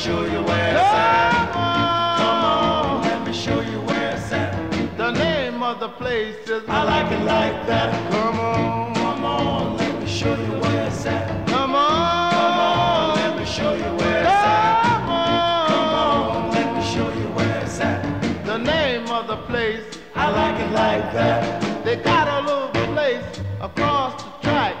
show you where it's at. Come on, let me show you where it's at. The name of the place is I like it like that. Come on, come on, let me show you where it's at. Come on, come on, let me show you where it's at. Come on, let me show you where it's at. The name of the place I like it like that. They got a little place across the track.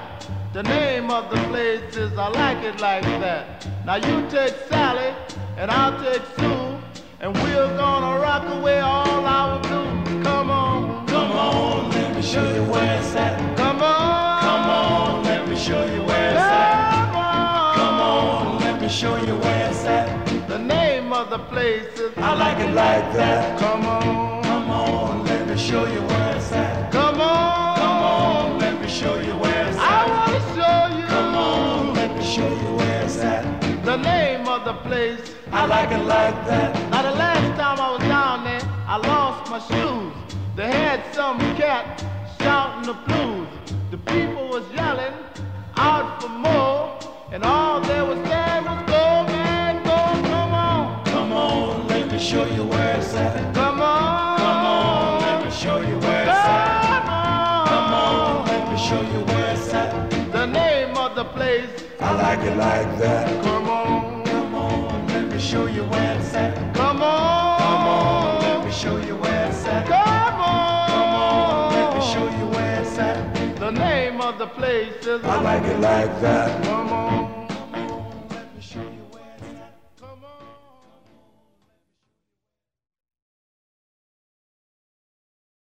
The name of the place is I like it like that. Now you take Sally and I'll take Sue, and we're gonna rock away all our blues. Come on, Come on, let me show you where it's at. come on, Come on, let me show you where it's at. come on. Come on, let me show you where it's at. The name of the place is I like it like that. Come on, Come on, let me show you where it's at. The name of the place. I like it like that. Now the last time I was down there, I lost my shoes. They had some cat shouting the blues. The people was yelling out for more, and all they was saying was go man, go, come on, Come on, let me show you where it's at. Of place. I like it like that. Come on, Come on, let me show you where it's at. come on, Come on, let me show you where it's at. come on, Come on, let me show you where it's at. The name of the place is. I like it like that. Come on.